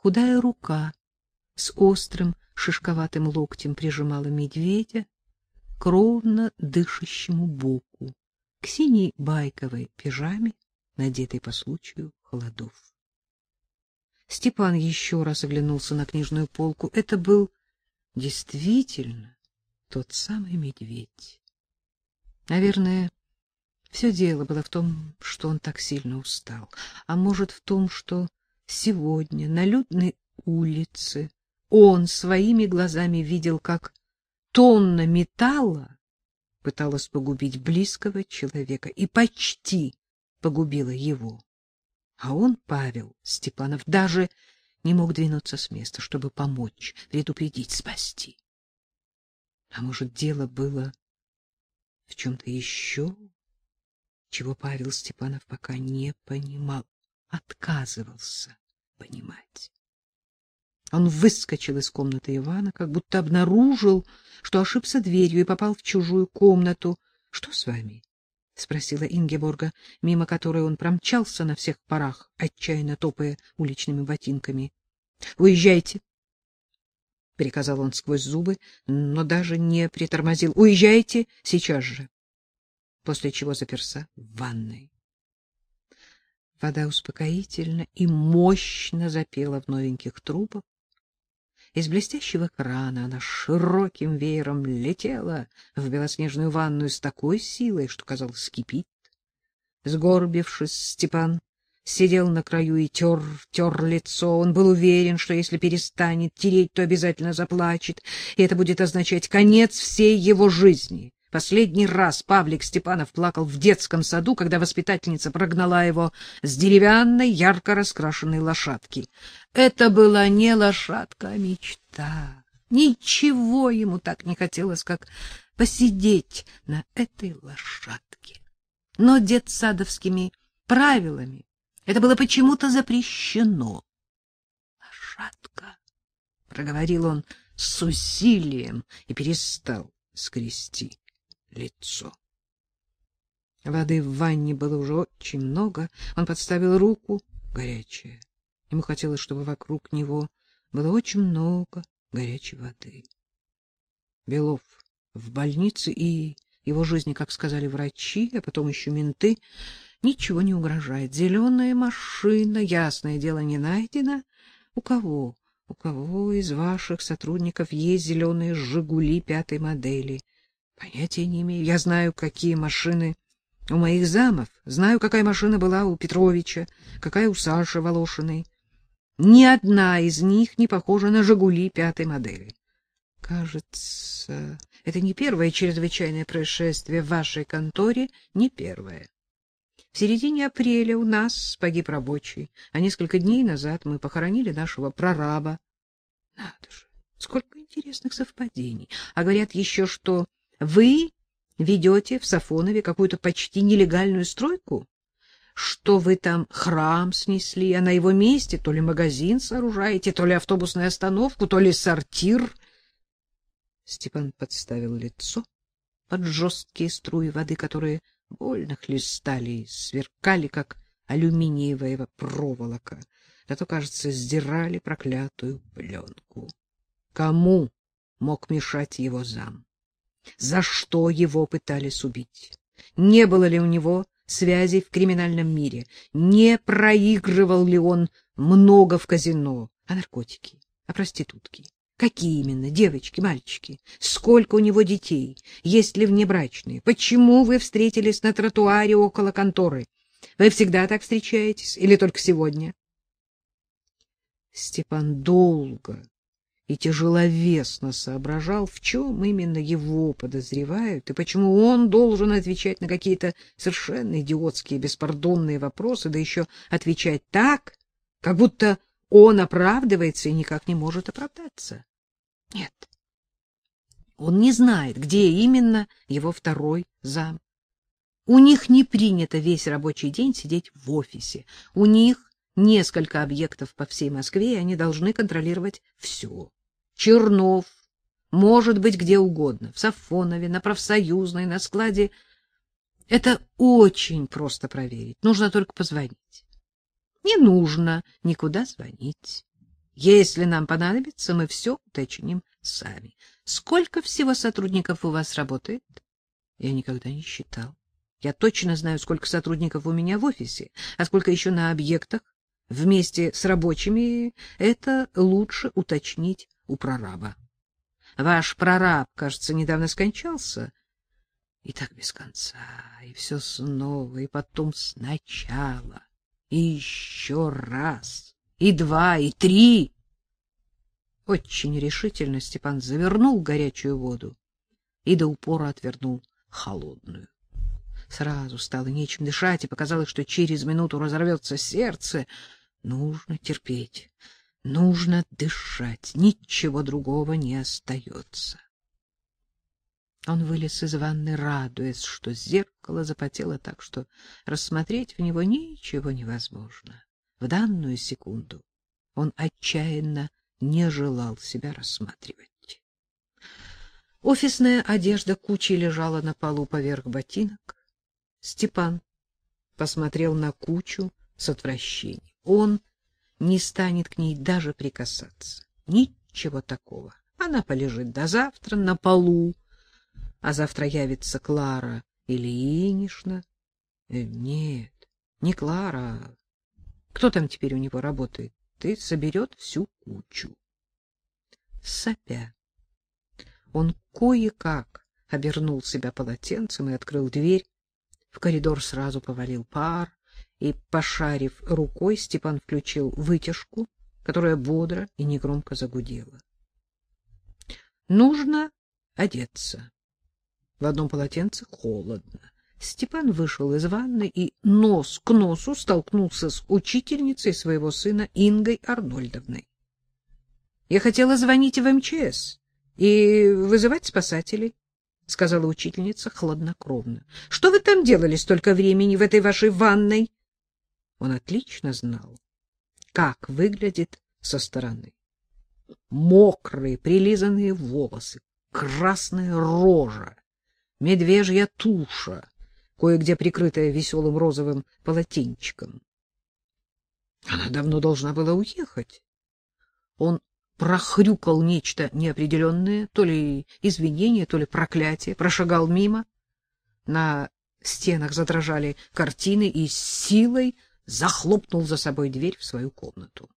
Худая рука с острым шишковатым локтем прижимала медведя к ровно дышащему боку, к синей байковой пижаме, надетой по случаю холодов. Степан еще раз оглянулся на книжную полку. Это был действительно тот самый медведь. Наверное, все дело было в том, что он так сильно устал, а может в том, что сегодня на людной улице он своими глазами видел, как тонна металла пыталась погубить близкого человека и почти погубила его. А он, Павел Степанов, даже не мог двинуться с места, чтобы помочь, предупредить, спасти. А может, дело было в чем-то еще, чего Павел Степанов пока не понимал, отказывался понимать. Он выскочил из комнаты Ивана, как будто обнаружил, что ошибся дверью и попал в чужую комнату. — Что с вами? — спросила Ингеборга, мимо которой он промчался на всех парах, отчаянно топая уличными ботинками. — Уезжайте! — приказал он сквозь зубы, но даже не притормозил. — Уезжайте сейчас же! После чего заперся в ванной. Вода успокоительно и мощно запела в новеньких трубах. Из блестящего крана она широким веером летела в белоснежную ванную с такой силой, что, казалось, кипит. Сгорбившись, Степан сидел на краю и тер, тер лицо. Он был уверен, что если перестанет тереть, то обязательно заплачет, и это будет означать конец всей его жизни. Последний раз Павлик Степанов плакал в детском саду, когда воспитательница прогнала его с деревянной, ярко раскрашенной лошадки. Это была не лошадка, а мечта. Ничего ему так не хотелось, как посидеть на этой лошадке. Но детсадовскими правилами это было почему-то запрещено. «Лошадка!» — проговорил он с усилием и перестал скрести лицо. Воды в ванне было уже очень много. Он подставил руку, горячая. Ему хотелось, чтобы вокруг него было очень много горячей воды. Белов в больнице и его жизни, как сказали врачи, а потом еще менты, ничего не угрожает. Зеленая машина, ясное дело, не найдена. У кого? У кого из ваших сотрудников есть зеленые «Жигули» пятой модели? Понятия не имею. Я знаю, какие машины у моих замов, знаю, какая машина была у Петровича, какая у Саши Волошиной. Ни одна из них не похожа на «Жигули» пятой модели. Кажется, это не первое чрезвычайное происшествие в вашей конторе, не первое. В середине апреля у нас погиб рабочий, а несколько дней назад мы похоронили нашего прораба. Надо же, сколько интересных совпадений. А говорят еще, что вы ведете в Сафонове какую-то почти нелегальную стройку? Что вы там храм снесли, а на его месте то ли магазин сооружаете, то ли автобусную остановку, то ли сортир? Степан подставил лицо под жесткие струи воды, которые больно хлестали и сверкали, как алюминиевая проволока. Зато, кажется, сдирали проклятую пленку. Кому мог мешать его зам? За что его пытались убить. Не было ли у него связей в криминальном мире? Не проигрывал ли он много в казино? А наркотики? А проститутки? Какие именно? Девочки, мальчики? Сколько у него детей? Есть ли внебрачные? Почему вы встретились на тротуаре около конторы? Вы всегда так встречаетесь или только сегодня? Степан долго и тяжеловесно соображал, в чем именно его подозревают и почему он должен отвечать на какие-то совершенно идиотские, беспардонные вопросы, да еще отвечать так, как будто он оправдывается и никак не может оправдаться. Нет, он не знает, где именно его второй зам. У них не принято весь рабочий день сидеть в офисе. У них несколько объектов по всей Москве, и они должны контролировать все. Чернов, может быть, где угодно, в Сафонове, на профсоюзной, на складе. Это очень просто проверить. Нужно только позвонить. Не нужно никуда звонить. Если нам понадобится, мы все уточним сами. Сколько всего сотрудников у вас работает? Я никогда не считал. Я точно знаю, сколько сотрудников у меня в офисе, а сколько еще на объектах. Вместе с рабочими это лучше уточнить у прораба. Ваш прораб, кажется, недавно скончался. И так без конца, и все снова, и потом сначала, и еще раз, и два, и три. Очень решительно Степан завернул горячую воду и до упора отвернул холодную. Сразу стало нечем дышать, и показалось, что через минуту разорвется сердце. Нужно терпеть, нужно дышать, ничего другого не остается. Он вылез из ванны, радуясь, что зеркало запотело так, что рассмотреть в него ничего невозможно. В данную секунду он отчаянно не желал себя рассматривать. Офисная одежда кучей лежала на полу поверх ботинок. Степан посмотрел на кучу с отвращением. Он не станет к ней даже прикасаться. Ничего такого. Она полежит до завтра на полу, а завтра явится Клара или Инишна. Э, нет, не Клара. Кто там теперь у него работает? Ты соберет всю кучу. Сопя. Он кое-как обернул себя полотенцем и открыл дверь. В коридор сразу повалил пар, и, пошарив рукой, Степан включил вытяжку, которая бодро и негромко загудела. Нужно одеться. В одном полотенце холодно. Степан вышел из ванны и нос к носу столкнулся с учительницей своего сына Ингой Арнольдовной. Я хотела звонить в МЧС и вызывать спасателей, сказала учительница хладнокровно. Что вы там делали столько времени в этой вашей ванной? Он отлично знал, как выглядит со стороны. Мокрые, прилизанные волосы, красная рожа, медвежья туша, кое-где прикрытая веселым розовым полотенчиком. Она давно должна была уехать. Он прохрюкал нечто неопределенное, то ли извинение, то ли проклятие, прошагал мимо. На стенах задрожали картины и силой захлопнул за собой дверь в свою комнату.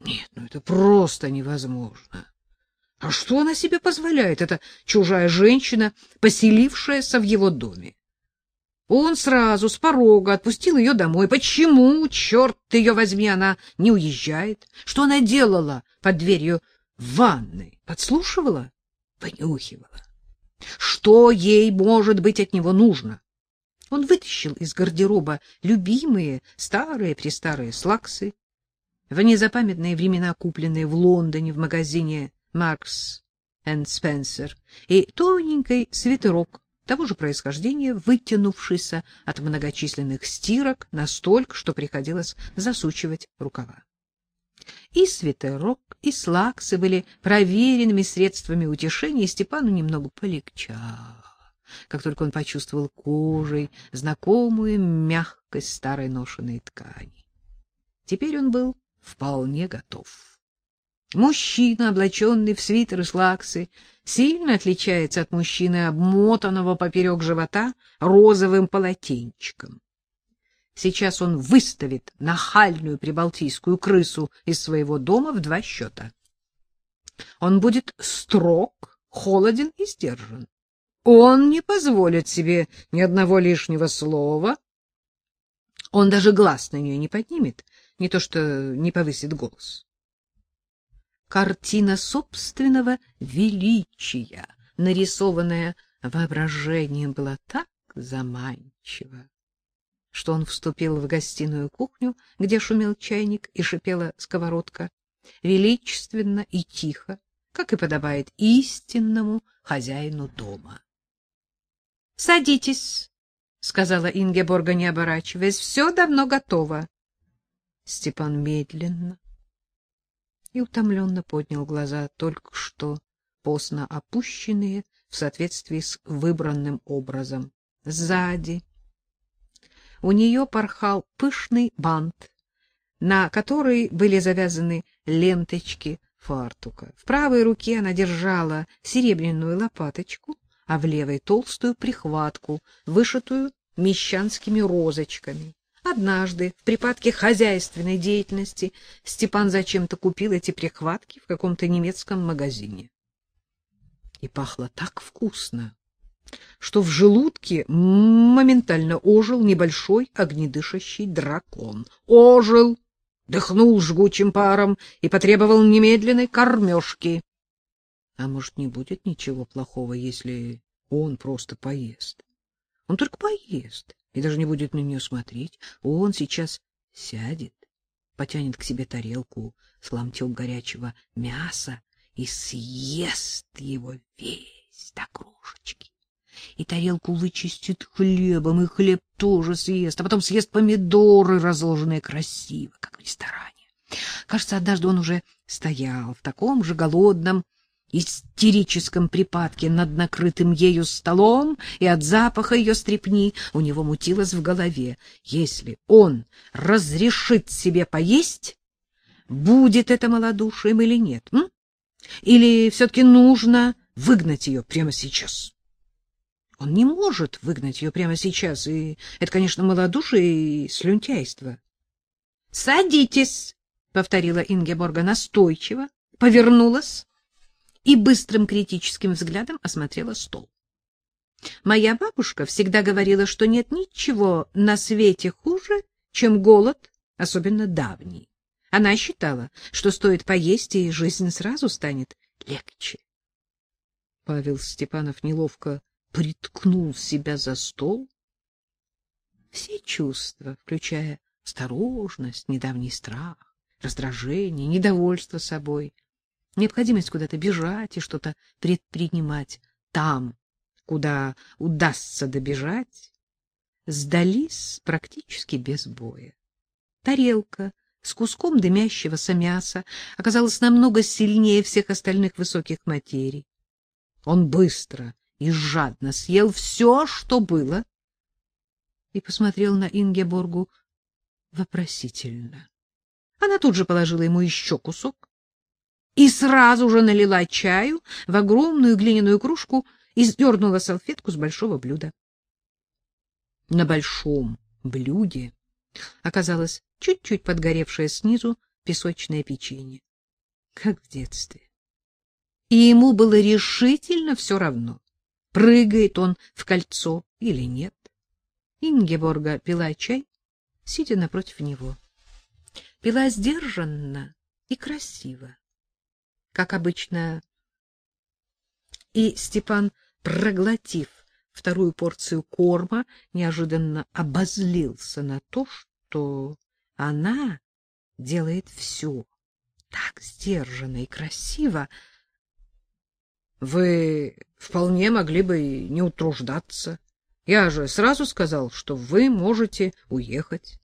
Нет, ну это просто невозможно. А что она себе позволяет, эта чужая женщина, поселившаяся в его доме? Он сразу с порога отпустил ее домой. Почему, черт ее возьми, она не уезжает? Что она делала под дверью ванной? Подслушивала? Понюхивала. Что ей, может быть, от него нужно? Он вытащил из гардероба любимые старые-престарые слаксы, в незапамятные времена купленные в Лондоне в магазине Маркс энд Спенсер, и тоненький свитерок того же происхождения, вытянувшийся от многочисленных стирок настолько, что приходилось засучивать рукава. И свитерок, и слаксы были проверенными средствами утешения, и Степану немного полегчало, как только он почувствовал кожей знакомую мягкость старой ношеной ткани. Теперь он был вполне готов. Мужчина, облаченный в свитер и слаксы, сильно отличается от мужчины, обмотанного поперек живота розовым полотенчиком. Сейчас он выставит нахальную прибалтийскую крысу из своего дома в два счета. Он будет строг, холоден и сдержан. Он не позволит себе ни одного лишнего слова. Он даже глаз на нее не поднимет, не то что не повысит голос картина собственного величия, нарисованная воображением, была так заманчива, что он вступил в гостиную кухню, где шумел чайник и шипела сковородка, величественно и тихо, как и подобает истинному хозяину дома. — Садитесь, — сказала Ингеборга, не оборачиваясь, — все давно готово. Степан медленно, и утомленно поднял глаза, только что поздно опущенные в соответствии с выбранным образом. Сзади у нее порхал пышный бант на которой были завязаны ленточки фартука. В правой руке она держала серебряную лопаточку, а в левой толстую прихватку, вышитую мещанскими розочками. Однажды, в припадке хозяйственной деятельности, Степан зачем-то купил эти прихватки в каком-то немецком магазине. И пахло так вкусно, что в желудке моментально ожил небольшой огнедышащий дракон. Ожил, дыхнул жгучим паром и потребовал немедленной кормежки. А может, не будет ничего плохого, если он просто поест? Он только поест и даже не будет на нее смотреть. Он сейчас сядет, потянет к себе тарелку с ломтем горячего мяса и съест его весь до крошечки. И тарелку вычистит хлебом, и хлеб тоже съест, а потом съест помидоры, разложенные красиво, как в ресторане. Кажется, однажды он уже стоял в таком же голодном, истерическом припадке над накрытым ею столом, и от запаха ее стрепни у него мутилось в голове. Если он разрешит себе поесть, будет это малодушием или нет? М? Или все-таки нужно выгнать ее прямо сейчас? Он не может выгнать ее прямо сейчас, и это, конечно, малодушие и слюнтяйство. — Садитесь, — повторила Ингеборга настойчиво, повернулась и быстрым критическим взглядом осмотрела стол. Моя бабушка всегда говорила, что нет ничего на свете хуже, чем голод, особенно давний. Она считала, что стоит поесть, и жизнь сразу станет легче. Павел Степанов неловко приткнул себя за стол. Все чувства, включая осторожность, недавний страх, раздражение, недовольство собой — необходимость куда-то бежать и что-то предпринимать там, куда удастся добежать, сдались практически без боя. Тарелка с куском дымящегося мяса оказалась намного сильнее всех остальных высоких материй. Он быстро и жадно съел все, что было, и посмотрел на Ингеборгу вопросительно. Она тут же положила ему еще кусок, и сразу же налила чаю в огромную глиняную кружку и сдернула салфетку с большого блюда. На большом блюде оказалось чуть-чуть подгоревшее снизу песочное печенье, как в детстве. И ему было решительно все равно, прыгает он в кольцо или нет. Ингеборга пила чай, сидя напротив него. Пила сдержанно и красиво как обычно. И Степан, проглотив вторую порцию корма, неожиданно обозлился на то, что она делает все так сдержанно и красиво. Вы вполне могли бы не утруждаться. Я же сразу сказал, что вы можете уехать.